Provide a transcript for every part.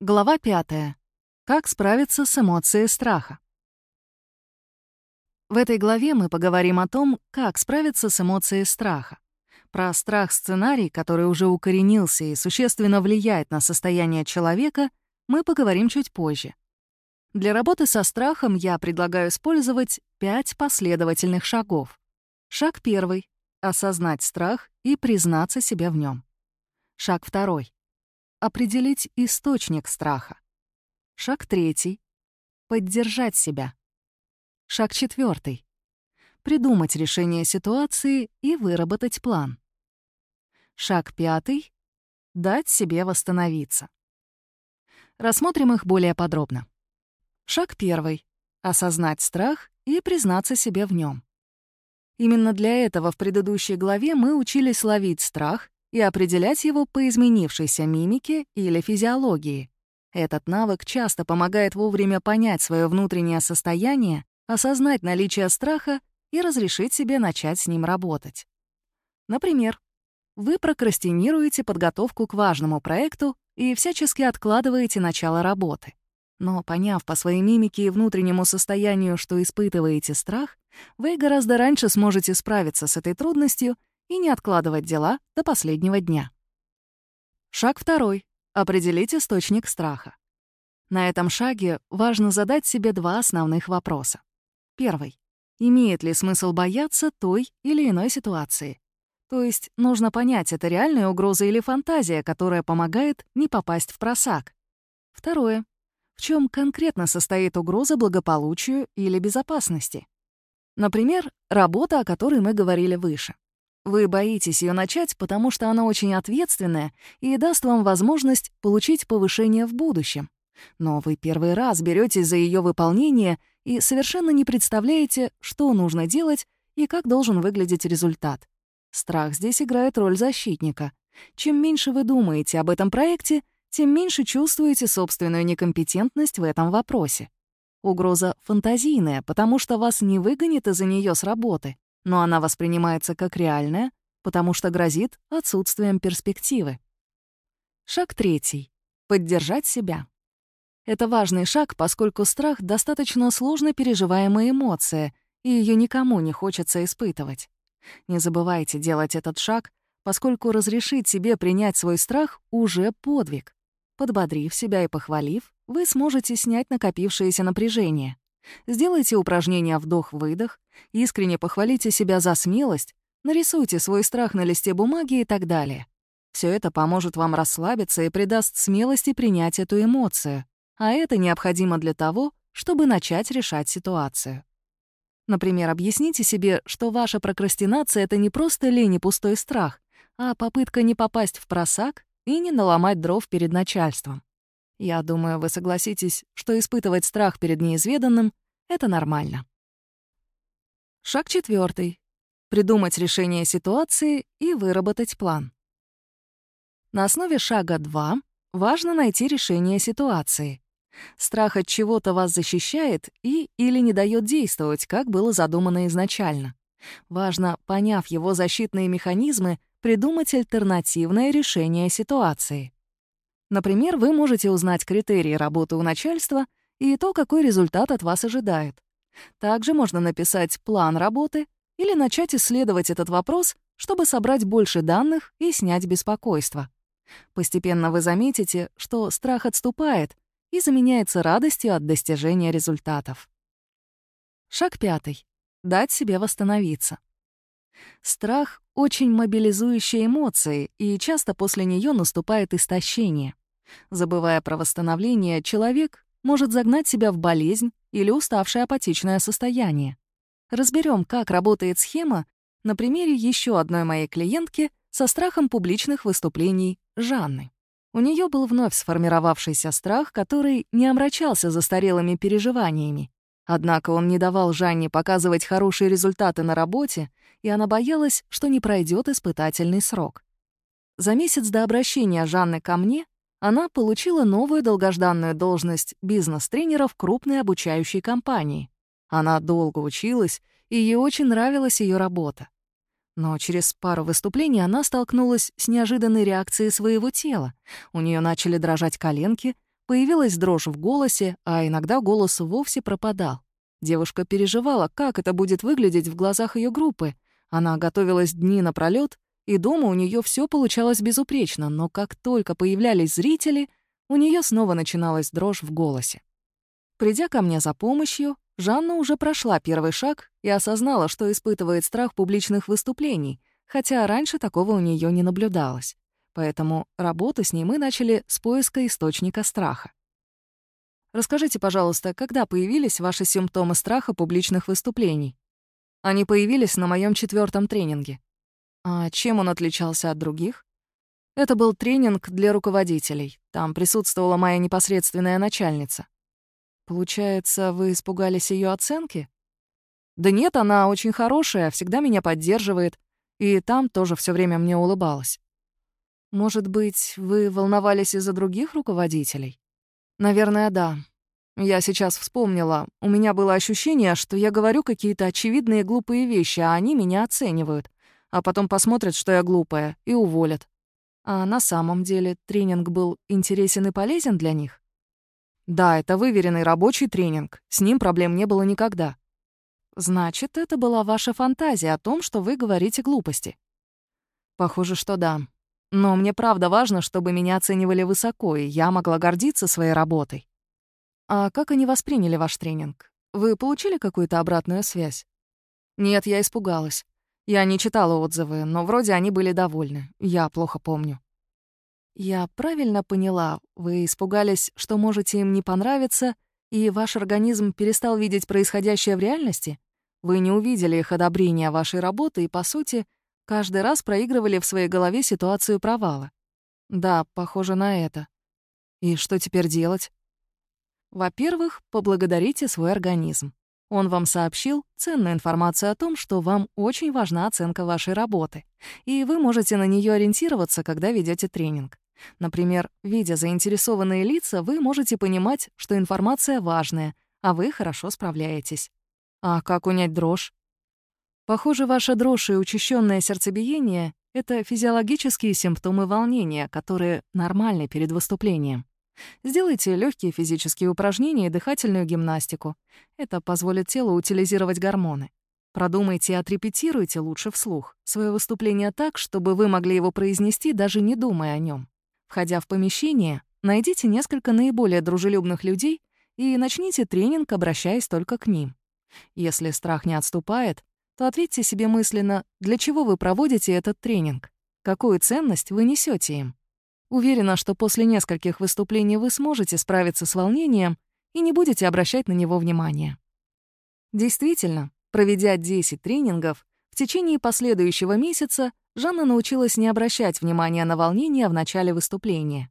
Глава 5. Как справиться с эмоцией страха? В этой главе мы поговорим о том, как справиться с эмоцией страха. Про страх-сценарий, который уже укоренился и существенно влияет на состояние человека, мы поговорим чуть позже. Для работы со страхом я предлагаю использовать пять последовательных шагов. Шаг первый — осознать страх и признаться себе в нем. Шаг второй Определить источник страха. Шаг третий. Поддержать себя. Шаг четвертый. Придумать решение ситуации и выработать план. Шаг пятый. Дать себе восстановиться. Рассмотрим их более подробно. Шаг первый. Осознать страх и признаться себе в нем. Именно для этого в предыдущей главе мы учились ловить страх и определять его по изменившейся мимике или физиологии. Этот навык часто помогает вовремя понять свое внутреннее состояние, осознать наличие страха и разрешить себе начать с ним работать. Например, вы прокрастинируете подготовку к важному проекту и всячески откладываете начало работы. Но поняв по своей мимике и внутреннему состоянию, что испытываете страх, вы гораздо раньше сможете справиться с этой трудностью и не откладывать дела до последнего дня. Шаг второй. Определить источник страха. На этом шаге важно задать себе два основных вопроса. Первый. Имеет ли смысл бояться той или иной ситуации? То есть нужно понять, это реальная угроза или фантазия, которая помогает не попасть в просак. Второе. В чем конкретно состоит угроза благополучию или безопасности? Например, работа, о которой мы говорили выше. Вы боитесь ее начать, потому что она очень ответственная и даст вам возможность получить повышение в будущем. Но вы первый раз беретесь за ее выполнение и совершенно не представляете, что нужно делать и как должен выглядеть результат. Страх здесь играет роль защитника. Чем меньше вы думаете об этом проекте, тем меньше чувствуете собственную некомпетентность в этом вопросе. Угроза фантазийная, потому что вас не выгонит из-за нее с работы но она воспринимается как реальная, потому что грозит отсутствием перспективы. Шаг третий. Поддержать себя. Это важный шаг, поскольку страх — достаточно сложно переживаемая эмоция, и ее никому не хочется испытывать. Не забывайте делать этот шаг, поскольку разрешить себе принять свой страх — уже подвиг. Подбодрив себя и похвалив, вы сможете снять накопившееся напряжение. Сделайте упражнение вдох-выдох, искренне похвалите себя за смелость, нарисуйте свой страх на листе бумаги и так далее. Все это поможет вам расслабиться и придаст смелости принять эту эмоцию, а это необходимо для того, чтобы начать решать ситуацию. Например, объясните себе, что ваша прокрастинация — это не просто лень и пустой страх, а попытка не попасть в просак и не наломать дров перед начальством. Я думаю, вы согласитесь, что испытывать страх перед неизведанным — это нормально. Шаг четвертый: Придумать решение ситуации и выработать план. На основе шага 2 важно найти решение ситуации. Страх от чего-то вас защищает и или не дает действовать, как было задумано изначально. Важно, поняв его защитные механизмы, придумать альтернативное решение ситуации. Например, вы можете узнать критерии работы у начальства и то, какой результат от вас ожидает. Также можно написать план работы или начать исследовать этот вопрос, чтобы собрать больше данных и снять беспокойство. Постепенно вы заметите, что страх отступает и заменяется радостью от достижения результатов. Шаг пятый. Дать себе восстановиться. Страх — очень мобилизующая эмоция, и часто после нее наступает истощение. Забывая про восстановление, человек может загнать себя в болезнь или уставшее апатичное состояние. Разберем, как работает схема на примере еще одной моей клиентки со страхом публичных выступлений Жанны. У нее был вновь сформировавшийся страх, который не омрачался застарелыми переживаниями. Однако он не давал Жанне показывать хорошие результаты на работе, и она боялась, что не пройдет испытательный срок. За месяц до обращения Жанны ко мне она получила новую долгожданную должность бизнес-тренера в крупной обучающей компании. Она долго училась, и ей очень нравилась ее работа. Но через пару выступлений она столкнулась с неожиданной реакцией своего тела. У нее начали дрожать коленки, Появилась дрожь в голосе, а иногда голос вовсе пропадал. Девушка переживала, как это будет выглядеть в глазах ее группы. Она готовилась дни напролёт, и дома у нее все получалось безупречно, но как только появлялись зрители, у нее снова начиналась дрожь в голосе. Придя ко мне за помощью, Жанна уже прошла первый шаг и осознала, что испытывает страх публичных выступлений, хотя раньше такого у нее не наблюдалось. Поэтому работу с ней мы начали с поиска источника страха. Расскажите, пожалуйста, когда появились ваши симптомы страха публичных выступлений? Они появились на моем четвертом тренинге. А чем он отличался от других? Это был тренинг для руководителей. Там присутствовала моя непосредственная начальница. Получается, вы испугались ее оценки? Да нет, она очень хорошая, всегда меня поддерживает. И там тоже все время мне улыбалась. Может быть, вы волновались из-за других руководителей? Наверное, да. Я сейчас вспомнила. У меня было ощущение, что я говорю какие-то очевидные глупые вещи, а они меня оценивают. А потом посмотрят, что я глупая, и уволят. А на самом деле тренинг был интересен и полезен для них? Да, это выверенный рабочий тренинг. С ним проблем не было никогда. Значит, это была ваша фантазия о том, что вы говорите глупости. Похоже, что да. Но мне правда важно, чтобы меня оценивали высоко, и я могла гордиться своей работой. А как они восприняли ваш тренинг? Вы получили какую-то обратную связь? Нет, я испугалась. Я не читала отзывы, но вроде они были довольны. Я плохо помню. Я правильно поняла, вы испугались, что можете им не понравиться, и ваш организм перестал видеть происходящее в реальности? Вы не увидели их одобрения вашей работы и, по сути, Каждый раз проигрывали в своей голове ситуацию провала. Да, похоже на это. И что теперь делать? Во-первых, поблагодарите свой организм. Он вам сообщил ценную информацию о том, что вам очень важна оценка вашей работы, и вы можете на нее ориентироваться, когда ведете тренинг. Например, видя заинтересованные лица, вы можете понимать, что информация важная, а вы хорошо справляетесь. А как унять дрожь? Похоже, ваша дрожь и учащенное сердцебиение — это физиологические симптомы волнения, которые нормальны перед выступлением. Сделайте легкие физические упражнения и дыхательную гимнастику. Это позволит телу утилизировать гормоны. Продумайте и отрепетируйте лучше вслух свое выступление так, чтобы вы могли его произнести, даже не думая о нем. Входя в помещение, найдите несколько наиболее дружелюбных людей и начните тренинг, обращаясь только к ним. Если страх не отступает, то ответьте себе мысленно, для чего вы проводите этот тренинг, какую ценность вы несете им. Уверена, что после нескольких выступлений вы сможете справиться с волнением и не будете обращать на него внимания. Действительно, проведя 10 тренингов, в течение последующего месяца Жанна научилась не обращать внимания на волнение в начале выступления.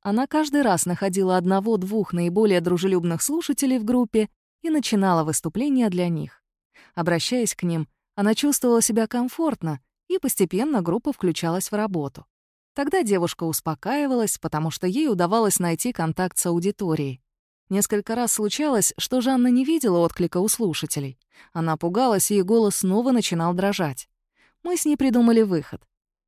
Она каждый раз находила одного-двух наиболее дружелюбных слушателей в группе и начинала выступление для них. Обращаясь к ним, она чувствовала себя комфортно, и постепенно группа включалась в работу. Тогда девушка успокаивалась, потому что ей удавалось найти контакт с аудиторией. Несколько раз случалось, что Жанна не видела отклика у слушателей. Она пугалась, и голос снова начинал дрожать. Мы с ней придумали выход.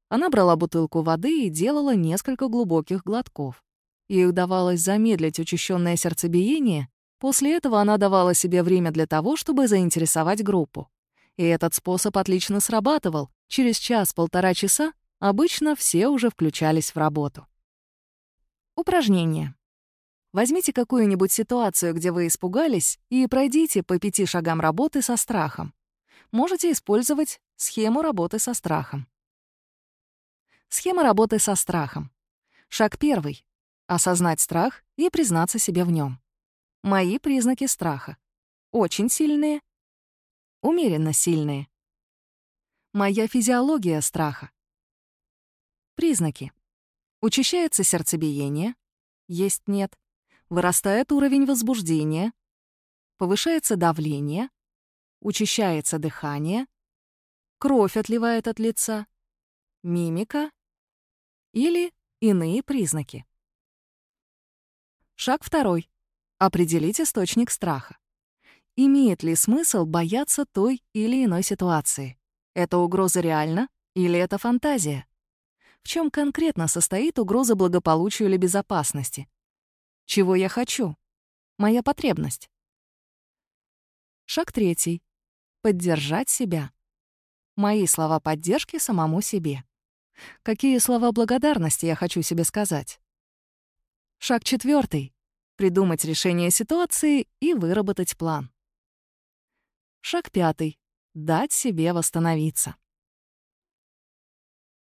Она брала бутылку воды и делала несколько глубоких глотков. Ей удавалось замедлить учащенное сердцебиение После этого она давала себе время для того, чтобы заинтересовать группу. И этот способ отлично срабатывал. Через час-полтора часа обычно все уже включались в работу. Упражнение. Возьмите какую-нибудь ситуацию, где вы испугались, и пройдите по пяти шагам работы со страхом. Можете использовать схему работы со страхом. Схема работы со страхом. Шаг первый — осознать страх и признаться себе в нем. Мои признаки страха. Очень сильные, умеренно сильные. Моя физиология страха. Признаки. Учащается сердцебиение. Есть-нет. Вырастает уровень возбуждения. Повышается давление. Учащается дыхание. Кровь отливает от лица. Мимика. Или иные признаки. Шаг второй. Определить источник страха. Имеет ли смысл бояться той или иной ситуации? Это угроза реальна или это фантазия? В чем конкретно состоит угроза благополучию или безопасности? Чего я хочу? Моя потребность. Шаг третий. Поддержать себя. Мои слова поддержки самому себе. Какие слова благодарности я хочу себе сказать? Шаг четвертый. Придумать решение ситуации и выработать план. Шаг пятый. Дать себе восстановиться.